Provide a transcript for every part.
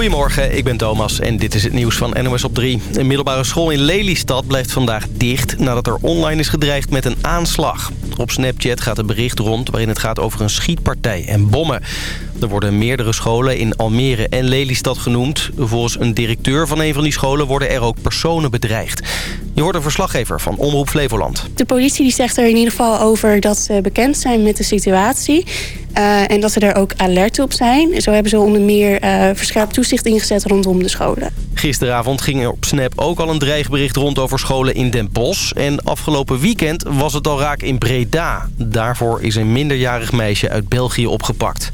Goedemorgen, ik ben Thomas en dit is het nieuws van NOS op 3. Een middelbare school in Lelystad blijft vandaag dicht... nadat er online is gedreigd met een aanslag. Op Snapchat gaat een bericht rond waarin het gaat over een schietpartij en bommen. Er worden meerdere scholen in Almere en Lelystad genoemd. Volgens een directeur van een van die scholen worden er ook personen bedreigd. Je hoort een verslaggever van Omroep Flevoland. De politie die zegt er in ieder geval over dat ze bekend zijn met de situatie. Uh, en dat ze er ook alert op zijn. Zo hebben ze onder meer uh, verscherpt toezicht ingezet rondom de scholen. Gisteravond ging er op Snap ook al een dreigbericht rond over scholen in Den Bosch. En afgelopen weekend was het al raak in Breda. Daarvoor is een minderjarig meisje uit België opgepakt.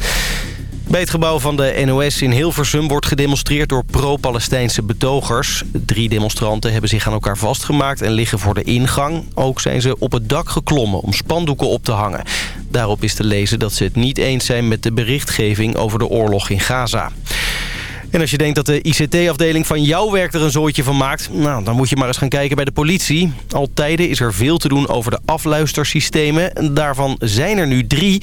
Bij het gebouw van de NOS in Hilversum wordt gedemonstreerd door pro-Palestijnse betogers. Drie demonstranten hebben zich aan elkaar vastgemaakt en liggen voor de ingang. Ook zijn ze op het dak geklommen om spandoeken op te hangen. Daarop is te lezen dat ze het niet eens zijn met de berichtgeving over de oorlog in Gaza. En als je denkt dat de ICT-afdeling van jouw werk er een zooitje van maakt... Nou, dan moet je maar eens gaan kijken bij de politie. Al tijden is er veel te doen over de afluistersystemen. Daarvan zijn er nu drie.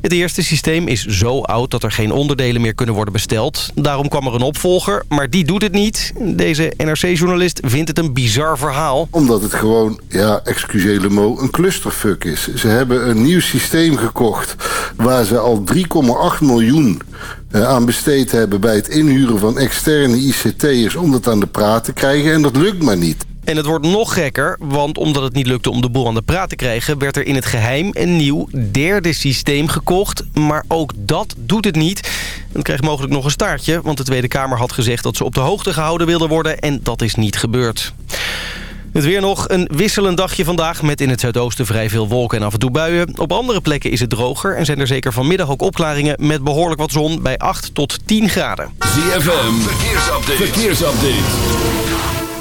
Het eerste systeem is zo oud dat er geen onderdelen meer kunnen worden besteld. Daarom kwam er een opvolger, maar die doet het niet. Deze NRC-journalist vindt het een bizar verhaal. Omdat het gewoon, ja, excuseer mo, een clusterfuck is. Ze hebben een nieuw systeem gekocht waar ze al 3,8 miljoen eh, aan besteed hebben... bij het inhuren van externe ICT'ers om dat aan de praat te krijgen. En dat lukt maar niet. En het wordt nog gekker, want omdat het niet lukte om de boel aan de praat te krijgen... werd er in het geheim een nieuw derde systeem gekocht. Maar ook dat doet het niet. Het krijgt mogelijk nog een staartje, want de Tweede Kamer had gezegd... dat ze op de hoogte gehouden wilden worden en dat is niet gebeurd. Het weer nog een wisselend dagje vandaag met in het zuidoosten vrij veel wolken en af en toe buien. Op andere plekken is het droger en zijn er zeker vanmiddag ook opklaringen met behoorlijk wat zon bij 8 tot 10 graden. ZFM, verkeersupdate. verkeersupdate.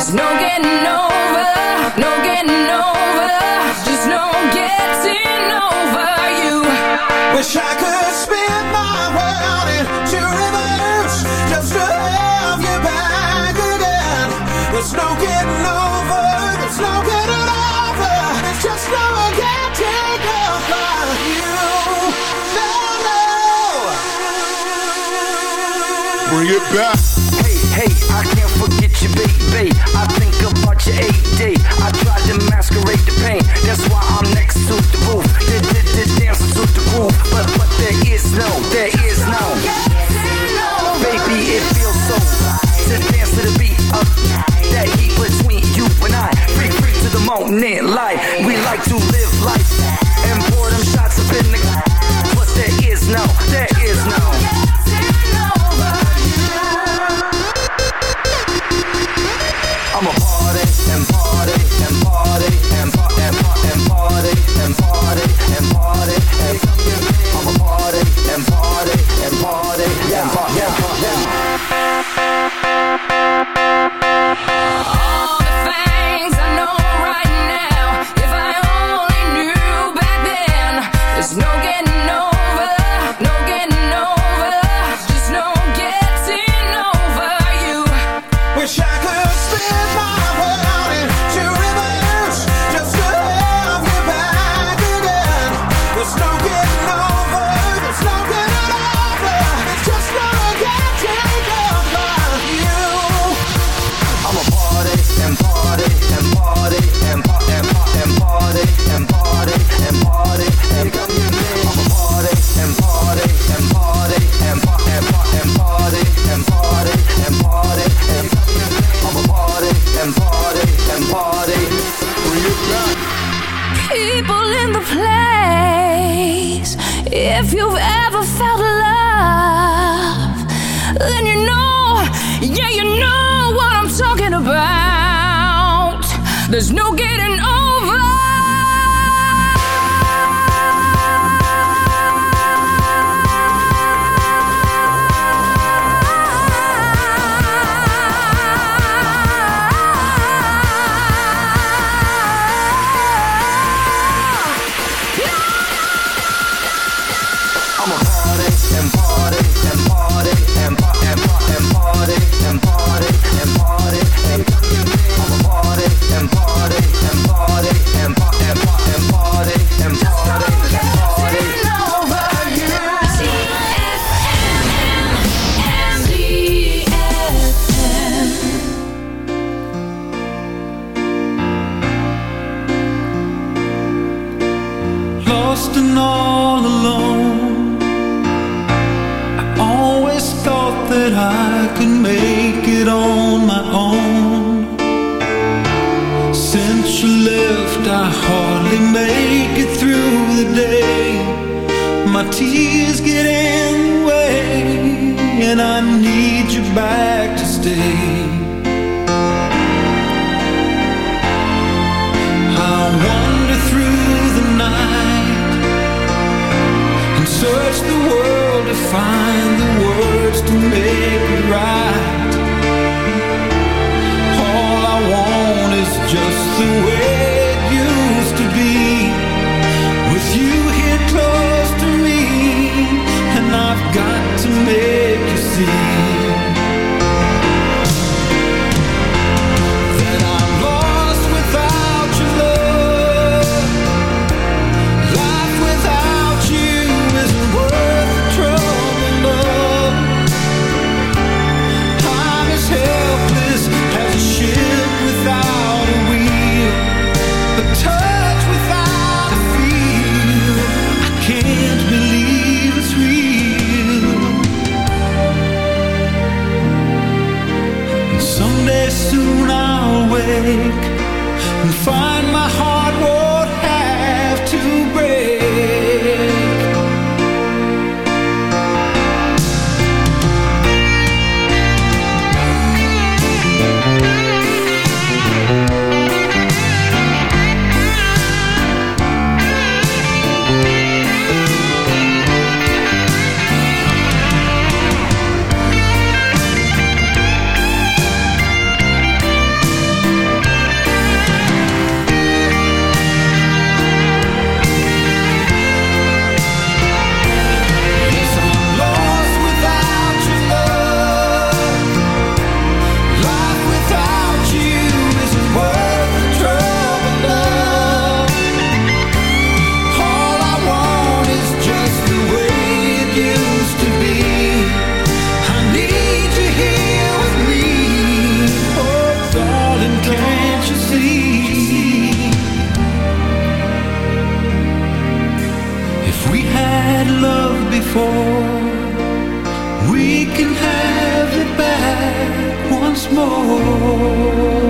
There's no getting over, no getting over, just no getting over you. Wish I could my world into just to have you back again. There's no getting over, there's no getting over, it's just no getting over you. No, no. Bring it back. Hey, hey, I can't That's why I'm next to the roof. The, the, the dance to the roof. But, but there is no, there is no. Baby, it feels so to dance to the beat of that heat between you and I. Free, free to the moment, life. We like to live life and pour them shots up in the. But there is no, there is no. the way before, we can have it back once more.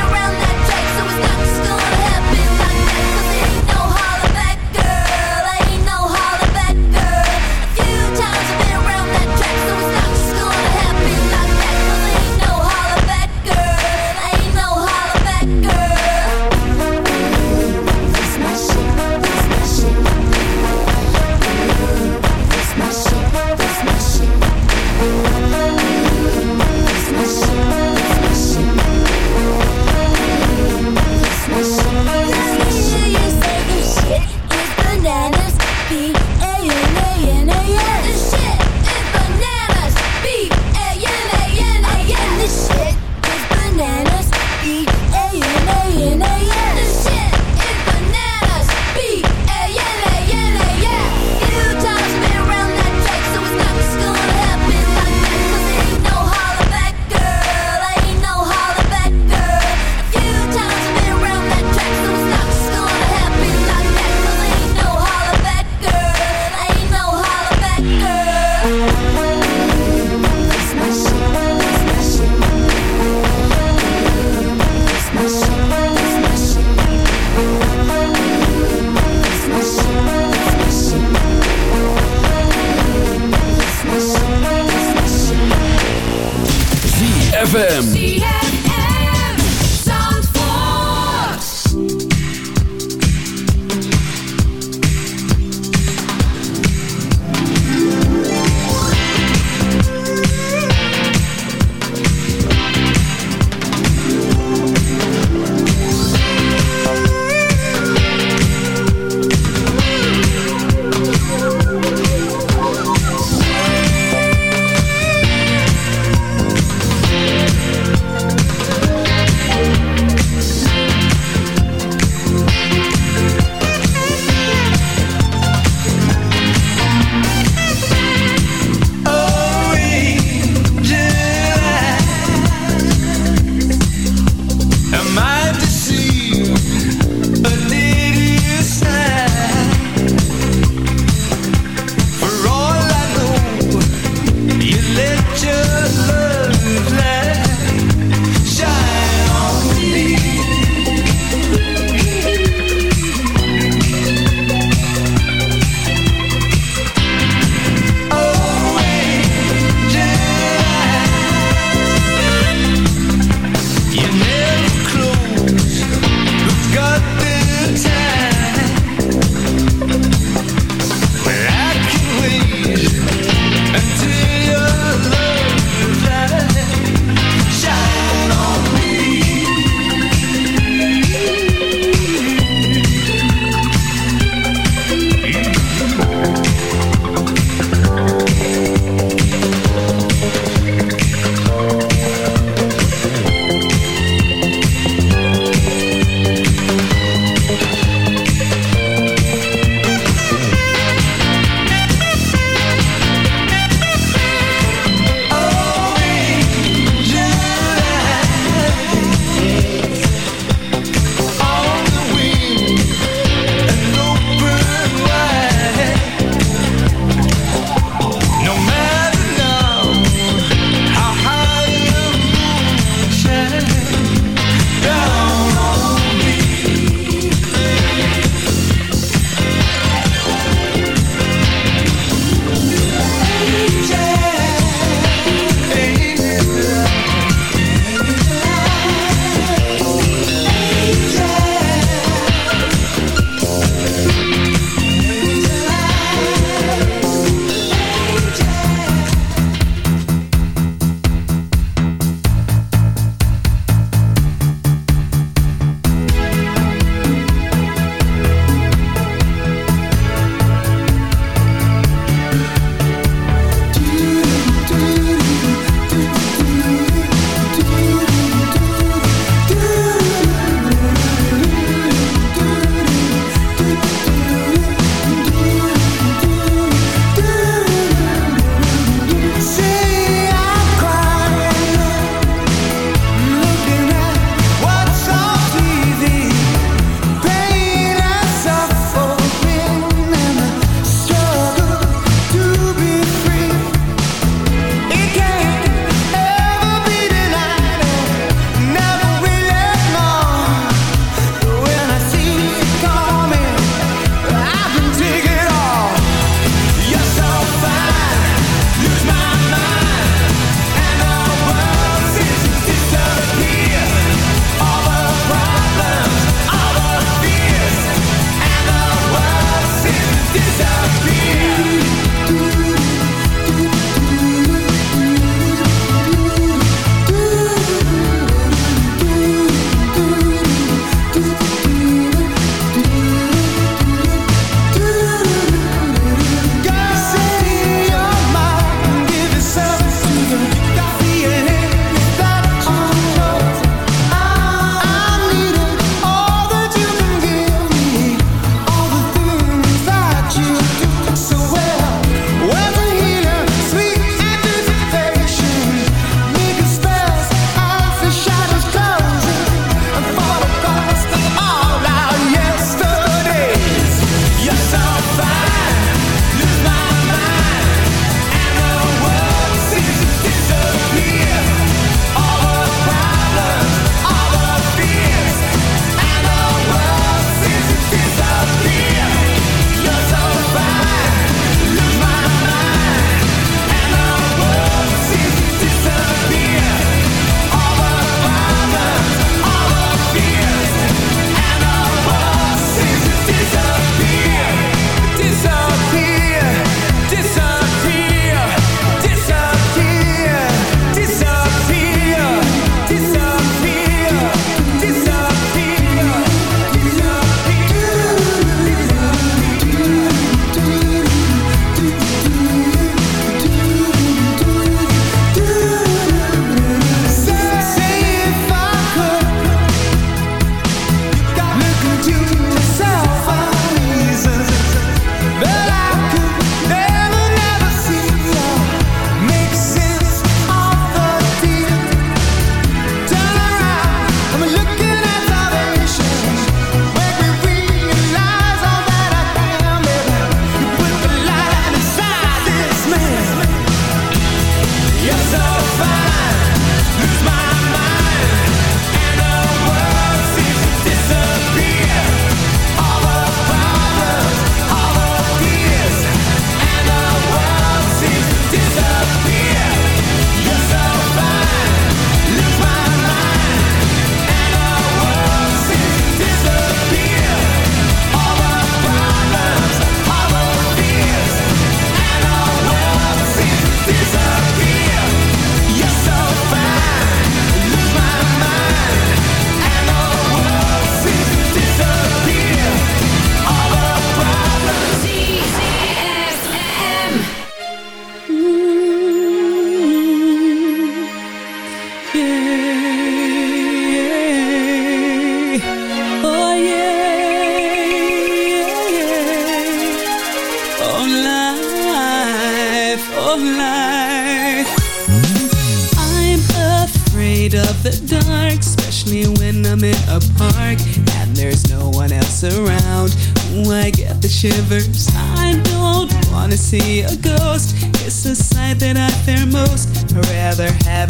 Be Hey, hey, hey, hey.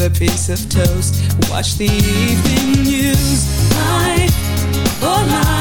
have a piece of toast. Watch the evening news. Life, oh life